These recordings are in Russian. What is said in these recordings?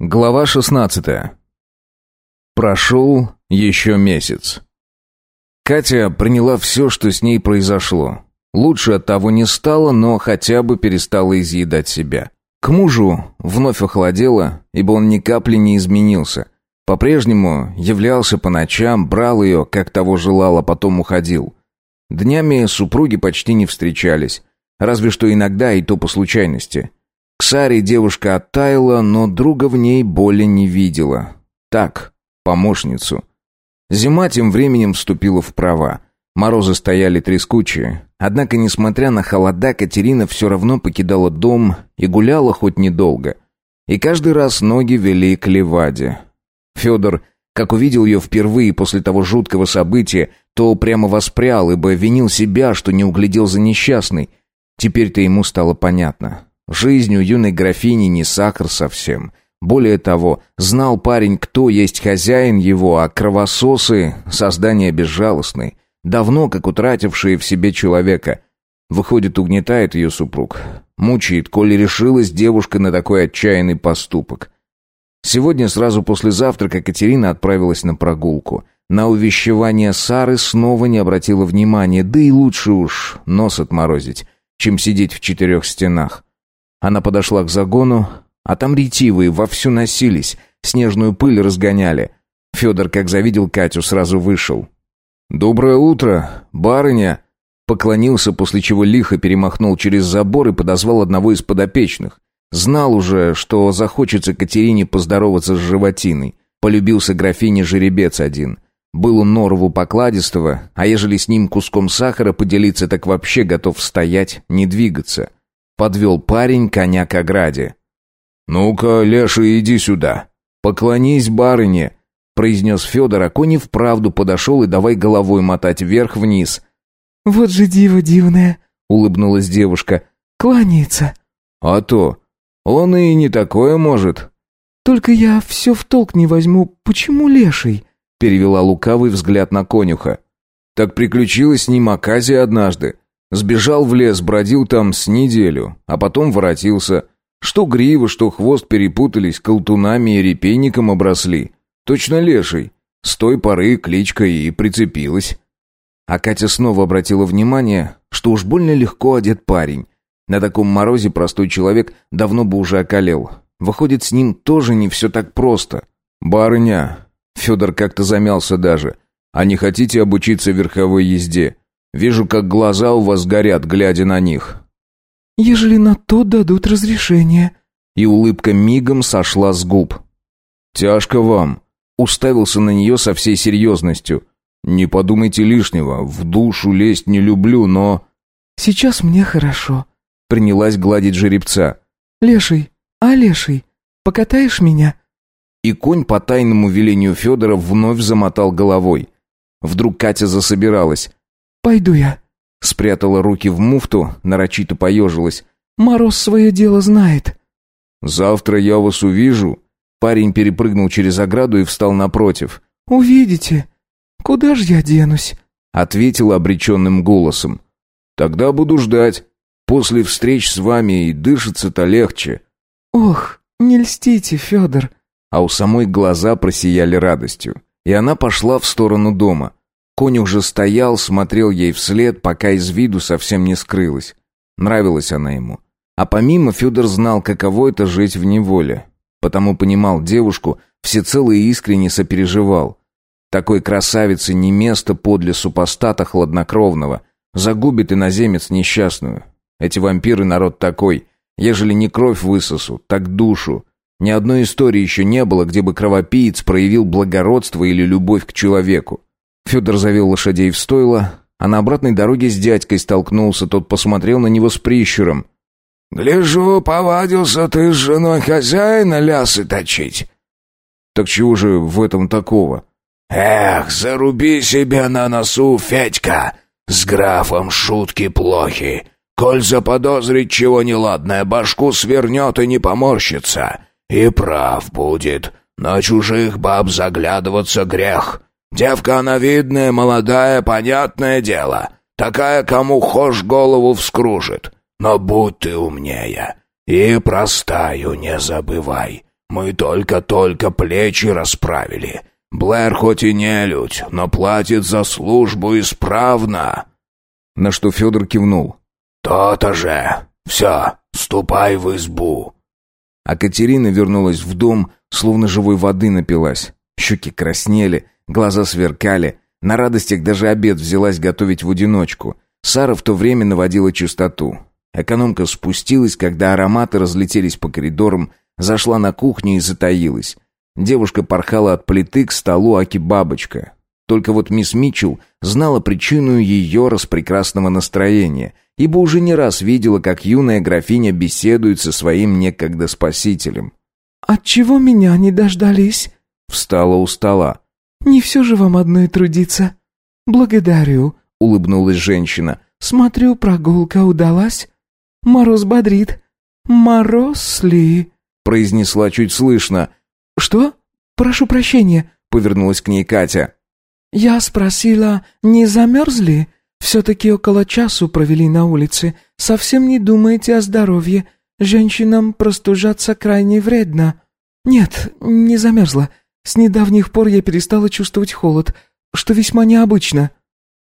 Глава 16. Прошел еще месяц. Катя приняла все, что с ней произошло. Лучше от того не стало, но хотя бы перестала изъедать себя. К мужу вновь охладела, ибо он ни капли не изменился. По-прежнему являлся по ночам, брал ее, как того желала, потом уходил. Днями супруги почти не встречались, разве что иногда и то по случайности – к Саре девушка оттаяла, но друга в ней боли не видела. Так, помощницу. Зима тем временем вступила в права. Морозы стояли трескучие. Однако, несмотря на холода, Катерина все равно покидала дом и гуляла хоть недолго. И каждый раз ноги вели к Леваде. Федор, как увидел ее впервые после того жуткого события, то прямо воспрял, ибо винил себя, что не углядел за несчастной. Теперь-то ему стало понятно. Жизнь у юной графини не сахар совсем. Более того, знал парень, кто есть хозяин его, а кровососы — создания безжалостные, давно как утратившие в себе человека. Выходит, угнетает ее супруг. Мучает, коли решилась девушка на такой отчаянный поступок. Сегодня сразу после завтрака Катерина отправилась на прогулку. На увещевание Сары снова не обратила внимания, да и лучше уж нос отморозить, чем сидеть в четырех стенах. Она подошла к загону, а там ретивые вовсю носились, снежную пыль разгоняли. Федор, как завидел Катю, сразу вышел. «Доброе утро, барыня!» Поклонился, после чего лихо перемахнул через забор и подозвал одного из подопечных. Знал уже, что захочется Катерине поздороваться с животиной. Полюбился графине жеребец один. Был он норову покладистого, а ежели с ним куском сахара поделиться, так вообще готов стоять, не двигаться. Подвел парень коня к ограде. «Ну-ка, Леша, иди сюда. Поклонись барыне», — произнес Федор, а конь вправду подошел и давай головой мотать вверх-вниз. «Вот же диво дивное», — улыбнулась девушка. «Кланяется». «А то. Он и не такое может». «Только я все в толк не возьму. Почему леший?» — перевела лукавый взгляд на конюха. «Так приключилась с ним оказия однажды. Сбежал в лес, бродил там с неделю, а потом воротился. Что грива, что хвост перепутались, колтунами и репейником обросли. Точно леший. С той поры кличка и прицепилась. А Катя снова обратила внимание, что уж больно легко одет парень. На таком морозе простой человек давно бы уже околел. Выходит, с ним тоже не все так просто. «Барыня!» Федор как-то замялся даже. «А не хотите обучиться верховой езде? Вижу, как глаза у вас горят, глядя на них». «Ежели на то дадут разрешение». И улыбка мигом сошла с губ. «Тяжко вам», — уставился на нее со всей серьезностью. «Не подумайте лишнего, в душу лезть не люблю, но...» «Сейчас мне хорошо», — принялась гладить жеребца. «Леший, а леший, покатаешь меня?» И конь по тайному велению Федора вновь замотал головой. Вдруг Катя засобиралась. «Пойду я». Спрятала руки в муфту, нарочито поежилась. «Мороз свое дело знает». «Завтра я вас увижу». Парень перепрыгнул через ограду и встал напротив. «Увидите. Куда ж я денусь?» Ответила обреченным голосом. «Тогда буду ждать. После встреч с вами и дышится-то легче». «Ох, не льстите, Федор». А у самой глаза просияли радостью. И она пошла в сторону дома. Конюх же стоял, смотрел ей вслед, пока из виду совсем не скрылась. Нравилась она ему. А помимо Федор знал, каково это жить в неволе. Потому понимал девушку, всецело и искренне сопереживал. Такой красавице не место подле супостата хладнокровного. Загубит иноземец несчастную. Эти вампиры народ такой. Ежели не кровь высосу, так душу. Ни одной истории еще не было, где бы кровопиец проявил благородство или любовь к человеку. Федор завел лошадей в стойло, а на обратной дороге с дядькой столкнулся, тот посмотрел на него с прищуром. «Гляжу, повадился ты с женой хозяина лясы точить». «Так чего же в этом такого?» «Эх, заруби себя на носу, Федька! С графом шутки плохи. Коль заподозрить чего неладное, башку свернет и не поморщится. И прав будет. На чужих баб заглядываться грех. Девка она видная, молодая, понятное дело. Такая, кому хошь голову вскружит. Но будь ты умнее. И простаю не забывай. Мы только-только плечи расправили. Блэр хоть и не людь, но платит за службу исправно». На что Федор кивнул. «То-то же. Все, ступай в избу». А Катерина вернулась в дом, словно живой воды напилась. Щеки краснели, глаза сверкали. На радостях даже обед взялась готовить в одиночку. Сара в то время наводила чистоту. Экономка спустилась, когда ароматы разлетелись по коридорам, зашла на кухню и затаилась. Девушка порхала от плиты к столу аки-бабочка. Только вот мисс Митчелл знала причину ее распрекрасного настроения, ибо уже не раз видела, как юная графиня беседует со своим некогда спасителем. «Отчего меня не дождались?» Встала у стола. «Не все же вам одной трудиться». «Благодарю», — улыбнулась женщина. «Смотрю, прогулка удалась. Мороз бодрит. Мороз ли?» произнесла чуть слышно. «Что? Прошу прощения», — повернулась к ней Катя. «Я спросила, не замерзли? Все-таки около часу провели на улице. Совсем не думаете о здоровье. Женщинам простужаться крайне вредно». «Нет, не замерзла. С недавних пор я перестала чувствовать холод, что весьма необычно».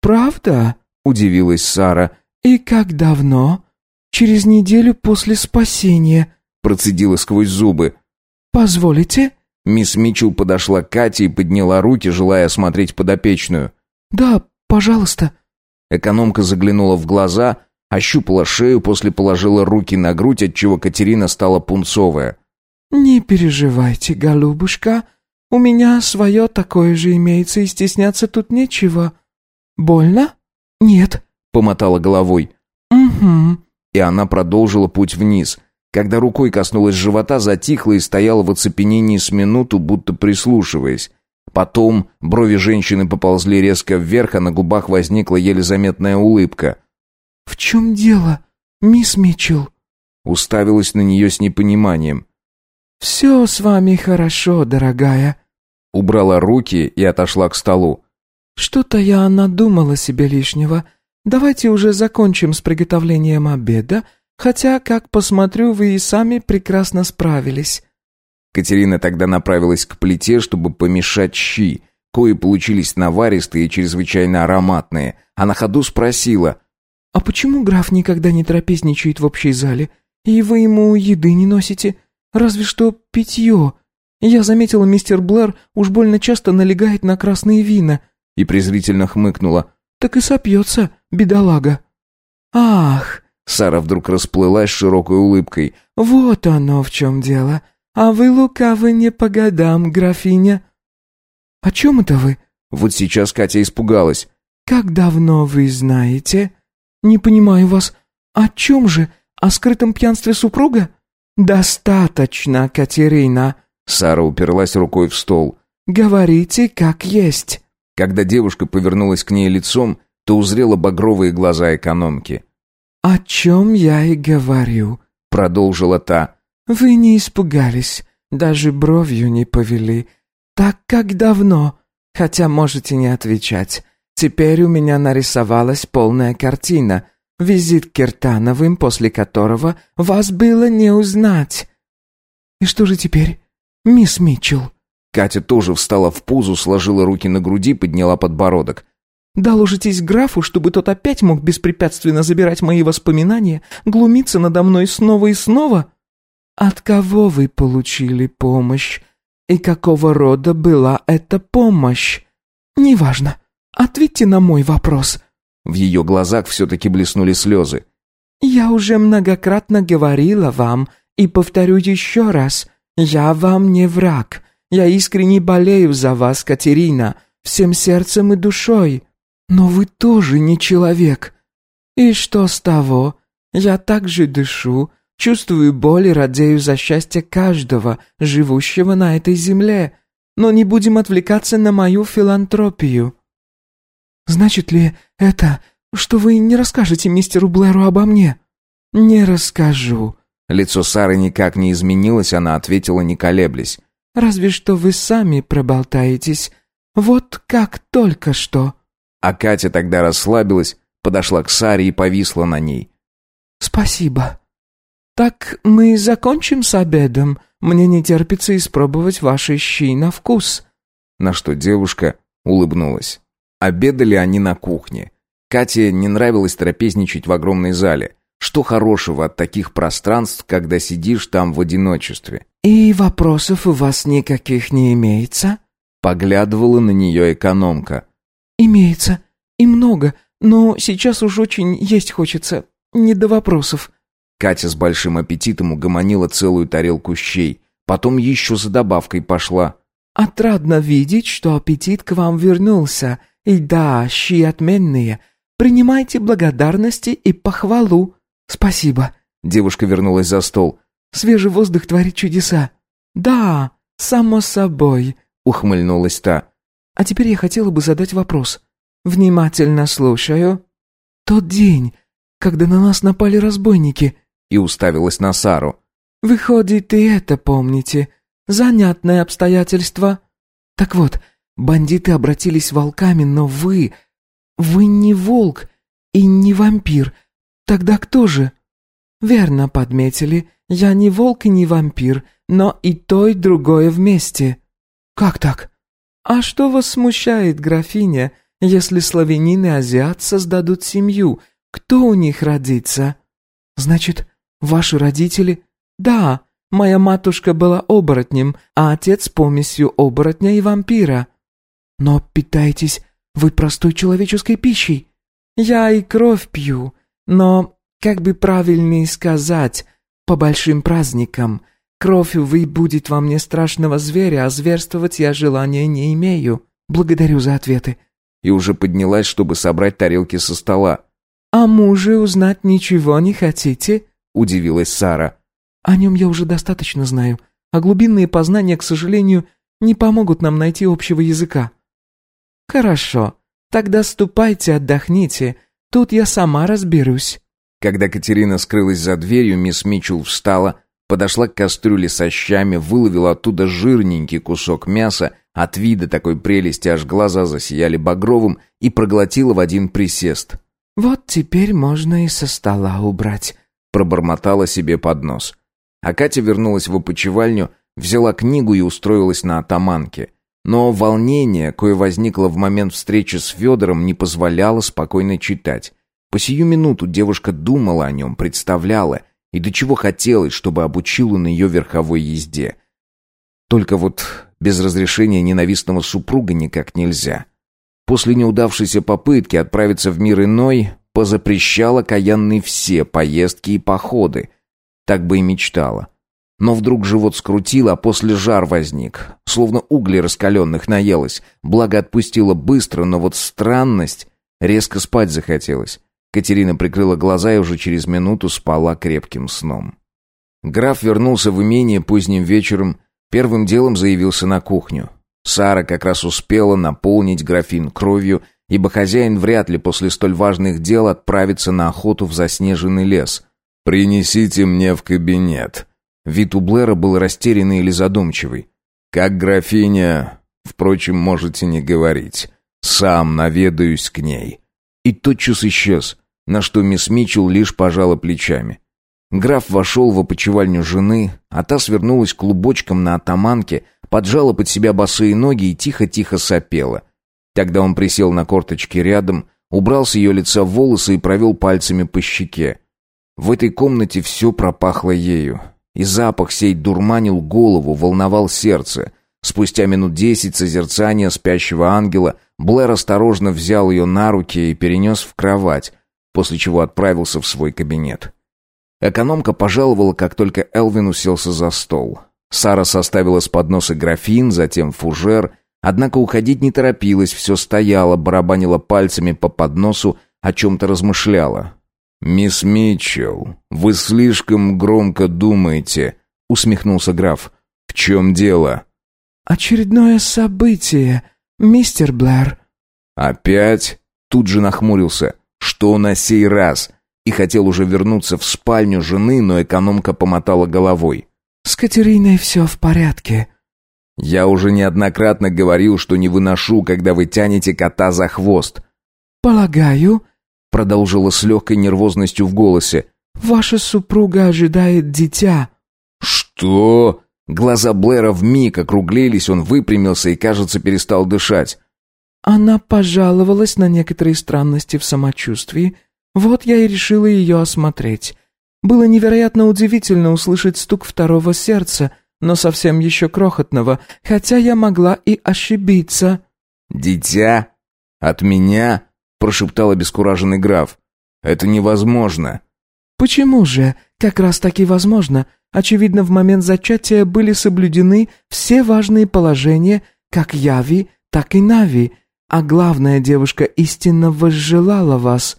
«Правда?» — удивилась Сара. «И как давно?» «Через неделю после спасения», — процедила сквозь зубы. «Позволите?» Мисс Митчелл подошла к Кате и подняла руки, желая осмотреть подопечную. «Да, пожалуйста». Экономка заглянула в глаза, ощупала шею, после положила руки на грудь, отчего Катерина стала пунцовая. «Не переживайте, голубушка. У меня свое такое же имеется, и стесняться тут нечего. Больно?» «Нет», — помотала головой. «Угу». И она продолжила путь вниз — когда рукой коснулась живота, затихла и стояла в оцепенении с минуту, будто прислушиваясь. Потом брови женщины поползли резко вверх, а на губах возникла еле заметная улыбка. «В чем дело, мисс Митчелл?» Уставилась на нее с непониманием. «Все с вами хорошо, дорогая». Убрала руки и отошла к столу. «Что-то я надумала себе лишнего. Давайте уже закончим с приготовлением обеда, Хотя, как посмотрю, вы и сами прекрасно справились». Катерина тогда направилась к плите, чтобы помешать щи, кои получились наваристые и чрезвычайно ароматные, а на ходу спросила. «А почему граф никогда не трапезничает в общей зале? И вы ему еды не носите? Разве что питье. Я заметила, мистер Блэр уж больно часто налегает на красные вина». И презрительно хмыкнула. «Так и сопьется, бедолага». «Ах, Сара вдруг расплылась широкой улыбкой. «Вот оно в чем дело. А вы лукавы не по годам, графиня». «О чем это вы?» Вот сейчас Катя испугалась. «Как давно вы знаете?» «Не понимаю вас. О чем же? О скрытом пьянстве супруга?» «Достаточно, Катерина». Сара уперлась рукой в стол. «Говорите, как есть». Когда девушка повернулась к ней лицом, то узрела багровые глаза экономки. «О чем я и говорю», — продолжила та. «Вы не испугались, даже бровью не повели. Так как давно? Хотя можете не отвечать. Теперь у меня нарисовалась полная картина. Визит к Киртановым, после которого вас было не узнать». «И что же теперь, мисс Митчелл?» Катя тоже встала в позу, сложила руки на груди, подняла подбородок. Доложитесь графу, чтобы тот опять мог беспрепятственно забирать мои воспоминания, глумиться надо мной снова и снова? От кого вы получили помощь? И какого рода была эта помощь? Неважно. Ответьте на мой вопрос. В ее глазах все-таки блеснули слезы. Я уже многократно говорила вам и повторю еще раз. Я вам не враг. Я искренне болею за вас, Катерина, всем сердцем и душой. «Но вы тоже не человек». «И что с того? Я также дышу, чувствую боль и радею за счастье каждого, живущего на этой земле. Но не будем отвлекаться на мою филантропию». «Значит ли это, что вы не расскажете мистеру Блэру обо мне?» «Не расскажу». Лицо Сары никак не изменилось, она ответила, не колеблясь. «Разве что вы сами проболтаетесь. Вот как только что». А Катя тогда расслабилась, подошла к Саре и повисла на ней. «Спасибо. Так мы закончим с обедом, Мне не терпится испробовать ваши щи на вкус». На что девушка улыбнулась. Обедали они на кухне. Кате не нравилось трапезничать в огромной зале. Что хорошего от таких пространств, когда сидишь там в одиночестве? «И вопросов у вас никаких не имеется?» Поглядывала на нее экономка. «Имеется. И много. Но сейчас уж очень есть хочется. Не до вопросов». Катя с большим аппетитом угомонила целую тарелку щей. Потом еще за добавкой пошла. «Отрадно видеть, что аппетит к вам вернулся. И да, щи отменные. Принимайте благодарности и похвалу. Спасибо». Девушка вернулась за стол. «Свежий воздух творит чудеса». «Да, само собой», — ухмыльнулась та. «А теперь я хотела бы задать вопрос. Внимательно слушаю. Тот день, когда на нас напали разбойники...» И уставилась на Сару. «Выходит, и это помните. Занятное обстоятельство. Так вот, бандиты обратились волками, но вы... Вы не волк и не вампир. Тогда кто же? Верно подметили. Я не волк и не вампир, но и то, и другое вместе. Как так? А что вас смущает, графиня, если славянин и азиат создадут семью? Кто у них родится? Значит, ваши родители? Да, моя матушка была оборотнем, а отец помесью оборотня и вампира. Но питаетесь вы простой человеческой пищей. Я и кровь пью, но, как бы правильнее сказать, по большим праздникам. Кровь, увы, будет во мне страшного зверя, а зверствовать я желания не имею. Благодарю за ответы». И уже поднялась, чтобы собрать тарелки со стола. «А муже узнать ничего не хотите?» — удивилась Сара. «О нем я уже достаточно знаю, а глубинные познания, к сожалению, не помогут нам найти общего языка». «Хорошо, тогда ступайте, отдохните. Тут я сама разберусь». Когда Катерина скрылась за дверью, мисс Митчелл встала, подошла к кастрюле со щами, выловила оттуда жирненький кусок мяса, от вида такой прелести аж глаза засияли багровым и проглотила в один присест. «Вот теперь можно и со стола убрать», — пробормотала себе под нос. А Катя вернулась в опочивальню, взяла книгу и устроилась на атаманке. Но волнение, кое возникло в момент встречи с Федором, не позволяло спокойно читать. По сию минуту девушка думала о нем, представляла, и до чего хотелось, чтобы обучил он ее верховой езде. Только вот без разрешения ненавистного супруга никак нельзя. После неудавшейся попытки отправиться в мир иной, позапрещала Каянной все поездки и походы. Так бы и мечтала. Но вдруг живот скрутило, а после жар возник. Словно угли раскаленных наелась. Благо отпустила быстро, но вот странность... Резко спать захотелось. Катерина прикрыла глаза и уже через минуту спала крепким сном. Граф вернулся в имение поздним вечером, первым делом заявился на кухню. Сара как раз успела наполнить графин кровью, ибо хозяин вряд ли после столь важных дел отправится на охоту в заснеженный лес. «Принесите мне в кабинет», Вид у Блэра был растерянный или задумчивый. «Как графиня...» «Впрочем, можете не говорить. Сам наведаюсь к ней». И тотчас исчез, на что мисс Митчелл лишь пожала плечами. Граф вошел в опочивальню жены, а та свернулась клубочком на атаманке, поджала под себя босые ноги и тихо-тихо сопела. Тогда он присел на корточки рядом, убрал с ее лица волосы и провел пальцами по щеке. В этой комнате все пропахло ею. И запах сей дурманил голову, волновал сердце. Спустя минут десять созерцания спящего ангела Блэр осторожно взял ее на руки и перенес в кровать, после чего отправился в свой кабинет. Экономка пожаловала, как только Элвин уселся за стол. Сара составила с подноса графин, затем фужер, однако уходить не торопилась, все стояла, барабанила пальцами по подносу, о чем-то размышляла. «Мисс Митчелл, вы слишком громко думаете», — усмехнулся граф. «В чем дело?» «Очередное событие, мистер Блэр». «Опять?» — тут же нахмурился. «Что на сей раз?» И хотел уже вернуться в спальню жены, но экономка помотала головой. «С Катериной все в порядке». «Я уже неоднократно говорил, что не выношу, когда вы тянете кота за хвост». «Полагаю, продолжила с легкой нервозностью в голосе. «Ваша супруга ожидает дитя». «Что?» Глаза Блэра вмиг округлились, он выпрямился и, кажется, перестал дышать. Она пожаловалась на некоторые странности в самочувствии. Вот я и решила ее осмотреть. Было невероятно удивительно услышать стук второго сердца, но совсем еще крохотного, хотя я могла и ошибиться. «Дитя? От меня?» — прошептал обескураженный граф. «Это невозможно». «Почему же? Как раз таки возможно. Очевидно, в момент зачатия были соблюдены все важные положения, как Яви, так и Нави, а главное, девушка истинно возжелала вас».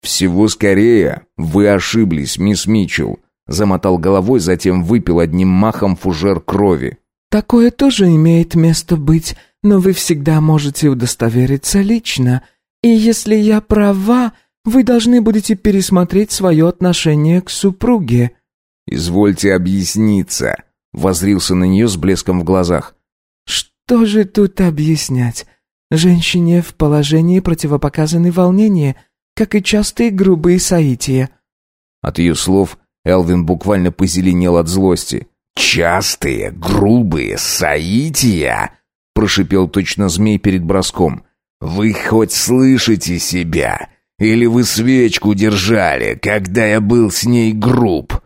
«Всего скорее, вы ошиблись, мисс Митчелл», замотал головой, затем выпил одним махом фужер крови. «Такое тоже имеет место быть, но вы всегда можете удостовериться лично. И если я права, вы должны будете пересмотреть свое отношение к супруге». «Извольте объясниться», — возрился на нее с блеском в глазах. «Что же тут объяснять? Женщине в положении противопоказаны волнения, как и частые грубые соития». От ее слов Элвин буквально позеленел от злости. «Частые, грубые соития?» — прошипел точно змей перед броском. «Вы хоть слышите себя? Или вы свечку держали, когда я был с ней груб?»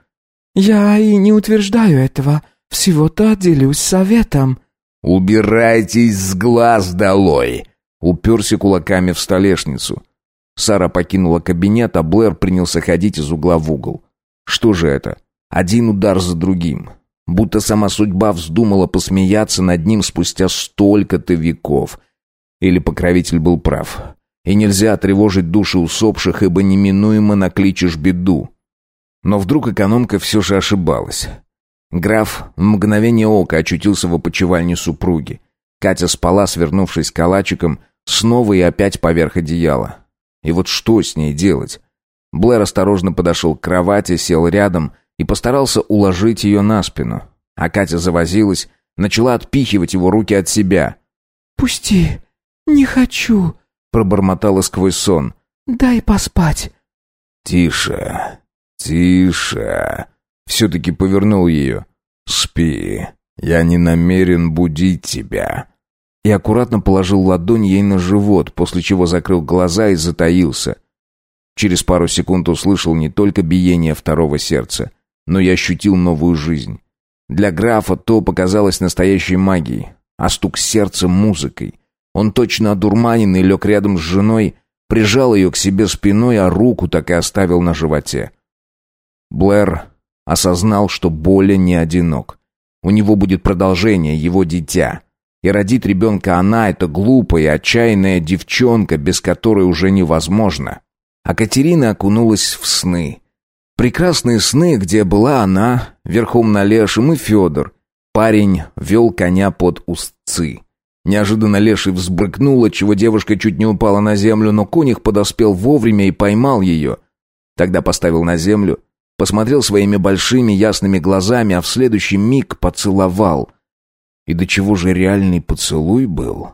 «Я и не утверждаю этого. Всего-то делюсь советом». «Убирайтесь с глаз долой!» Уперся кулаками в столешницу. Сара покинула кабинет, а Блэр принялся ходить из угла в угол. Что же это? Один удар за другим будто сама судьба вздумала посмеяться над ним спустя столько-то веков. Или покровитель был прав. И нельзя тревожить души усопших, ибо неминуемо накличешь беду. Но вдруг экономка все же ошибалась. Граф в мгновение ока очутился в опочивальне супруги. Катя спала, свернувшись калачиком, снова и опять поверх одеяла. И вот что с ней делать? Блэр осторожно подошел к кровати, сел рядом и постарался уложить ее на спину. А Катя завозилась, начала отпихивать его руки от себя. «Пусти, не хочу», — пробормотала сквозь сон. «Дай поспать». «Тише, тише», — все-таки повернул ее. «Спи, я не намерен будить тебя». И аккуратно положил ладонь ей на живот, после чего закрыл глаза и затаился. Через пару секунд услышал не только биение второго сердца, но я ощутил новую жизнь. Для графа то показалось настоящей магией, а стук сердца — музыкой. Он точно одурманенный лег рядом с женой, прижал ее к себе спиной, а руку так и оставил на животе. Блэр осознал, что Боля не одинок. У него будет продолжение, его дитя. И родит ребенка она, эта глупая отчаянная девчонка, без которой уже невозможно. А Катерина окунулась в сны. Прекрасные сны, где была она, верхом на лешем, и Федор. Парень вел коня под устцы. Неожиданно леший взбрыкнул, чего девушка чуть не упала на землю, но конюх подоспел вовремя и поймал ее. Тогда поставил на землю, посмотрел своими большими ясными глазами, а в следующий миг поцеловал. И до чего же реальный поцелуй был?